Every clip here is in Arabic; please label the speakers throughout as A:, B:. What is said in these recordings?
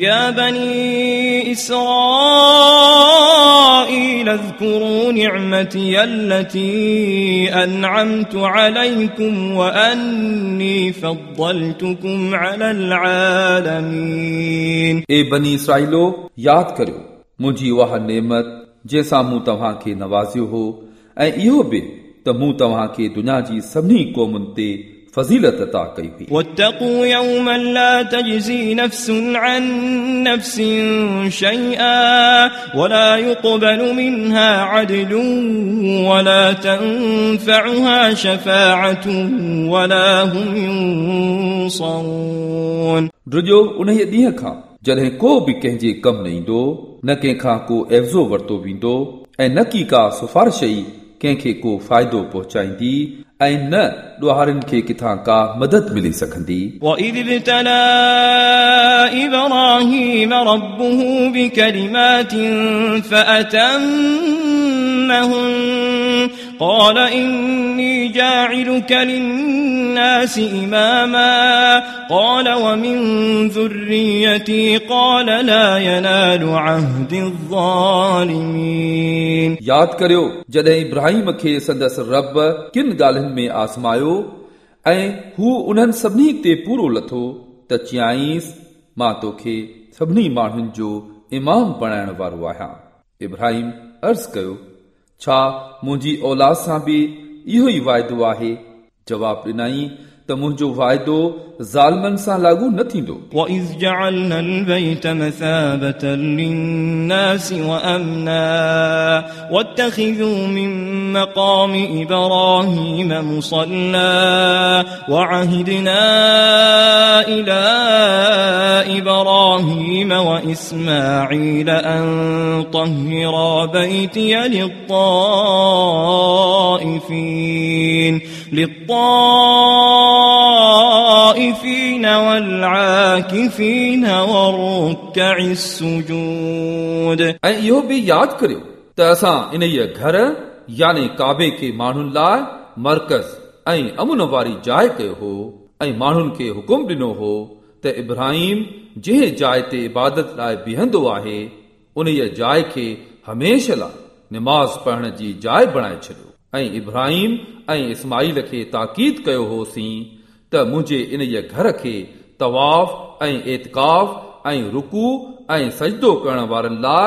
A: يا بني إسرائيل اذكروا نعمتي التي أنعمت عليكم وأني فضلتكم على العالمين.
B: اے بني اسرائيلو یاد کريو مجھے وها نعمت جیسا سان مون کے کي ہو اے ایو بے به ته مون توهان کي دنيا جي سڀني قومن تي फज़ीलत अता कई हुई
A: واتقوا يوما لا تجزي نفس عن نفس شيئا ولا يقبل منها عدل ولا تنفعها شفاعة ولا هم ينصرون
B: ड्रिजो उन ॾींहं खां जॾहिं को बि कंहिंजे कमु न ईंदो न कंहिंखां को एवज़ो वरितो वेंदो ऐं न की का सिफारिश ई कंहिंखे को फ़ाइदो पहुचाईंदी ऐं न ॾुहारनि खे किथां का मदद मिली सघंदी
A: وإذ ابتلى إبراهيم ربه بكلمات فأتمهن قال إني جاعلك للناس إماما قال ومن ذريتي قال لا ينال عهد الظالمين
B: यादि करियो जॾहिं इब्राहिम खे संदसि रब किन ॻाल्हियुनि में आज़मायो ऐं हू उन्हनि सभिनी ते पूरो लथो त चयाईंसि मां तोखे सभिनी माण्हुनि जो इमाम बणाइण वारो आहियां इब्राहिम अर्ज़ कयो छा मुंहिंजी औलाद सां बि इहो ई वाइदो आहे जवाबु ॾिनई त मुंहिंजो वाइदो ज़ालमनि सां लागू न थींदो
A: وإذ جعلنا البيت مثابة للناس وأمنا واتخذوا من مقام إبراهيم مصلى وعهدنا وإسماعيل أن طهرا بيتي للطائفين للطائفين والعاكفين والركع السجود
B: ऐं इहो बि यादि करियो त असां इन घर याने काबे खे माण्हुनि लाइ मर्कज़ ऐं अमुन वारी जाइ कयो हो ऐं माण्हुनि खे हुकुम ॾिनो हो ته ابراهيم جنهن جاءِ تي عبادت لاءِ بيهندو آهي ان جاءِ کي هميشه لاءِ نماز پڙهڻ جي جاءِ بڻائي ڇڏيو. ۽ ابراهيم ۽ اسماعيل کي تاقيد ڪيو هوسين ته منهنجي ان گهر کي طواف ۽ اعتڪاف ۽ رڪو ۽ سجدو ڪرڻ وارن لاءِ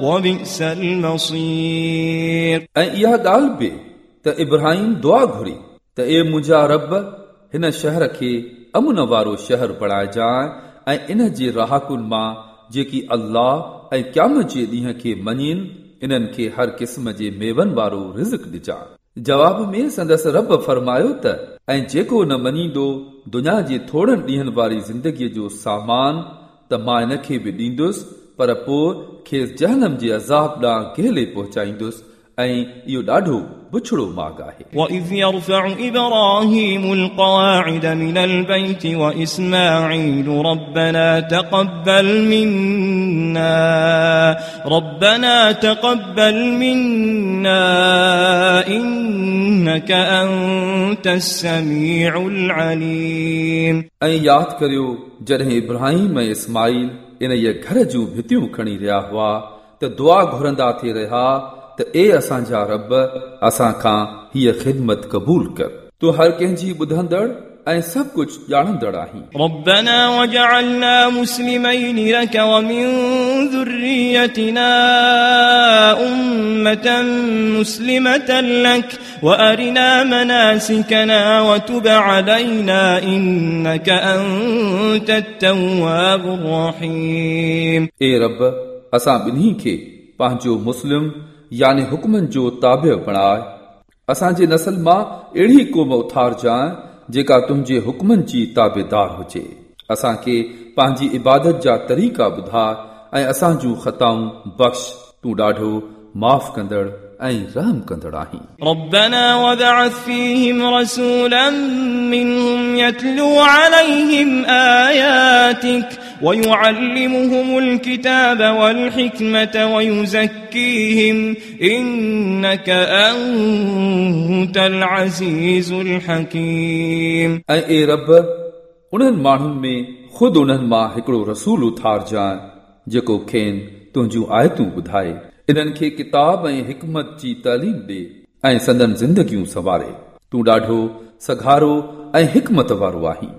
A: وبئس المصير
B: ऐं इहा ॻाल्हि बि त इब्राहिम दुआ घुरी त ए मुंहिंजा रब हिन शहर खे अमुन वारो शहर बणाइजांइ ऐं इन जे रहाकुनि मां जेकी अल्लाह ऐं क्याम जे ॾींहं खे मञीनि इन्हनि खे हर क़िस्म जे मेवनि वारो रिज़्क ॾिजांइ जवाब में संदसि रब फरमायो त ऐं जेको न मञींदो दुनिया जे थोरनि ॾींहनि वारी ज़िंदगीअ जो सामान त मां इन खे बि ॾींदुसि पर पोइ खेसि जहनम जे अज़ाब ॾांहुं गेले पहुचाईंदुसि ऐं इहो ॾाढो बुछड़ो मार्ग आहे
A: وإذ يرفع إبراهيم القواعد من البيت وإسماعيل ربنا تقبل منا ربنا تقبل منا إنك أنت السميع العليم
B: ऐं यादि करियो जॾहिं इब्राहिम ऐं ان گهر جون ڀتيون کڻي رهيا هئا ته دعا گهرندا ٿي رهيا ته اي اسان جا رب اسان کان هيءَ خدمت قبول ڪر. تون هر ڪنهن جي ٻڌندڙ ऐं सभु कुझु ॼाणंदड़ आहीं
A: ربنا وجعلنا مسلمين لك ومن ذريتنا أمة مسلمة لك وأرنا مناسكنا وتب علينا إنك أنت التواب الرحيم
B: ए रब असां ॿिन्ही खे पंहिंजो मुस्लिम याने हुकमनि जो ताबे बणाए असांजे नसल मां अहिड़ी क़ौम उथारजांइ जेका तुंहिंजे हुकमनि जी ताबेदार हुजे असांखे पंहिंजी इबादत जा तरीक़ा ॿुधाए ऐं असां जूं ख़ताऊं बख़्श तूं ॾाढो माफ़ कंदड़ ऐं रहम कंदड़ आहीं
A: ربنا وبعث فيهم رسولا منهم يتلو عليهم آياتك ويعلمهم الكتاب والحكمة ويزكيهم إنك أنت العزيز الحكيم
B: ऐं ए रब उन्हनि माण्हुनि में ख़ुदि उन्हनि मां हिकिड़ो रसूल उथारजांइ जेको खेनि तुंहिंजूं आयतूं ॿुधाए इन्हनि खे किताब ऐं हिकमत जी तालीम ॾे ऐं संदन ज़िंदगियूं सवारे तूं ॾाढो सघारो ऐं हिकमत वारो आहीं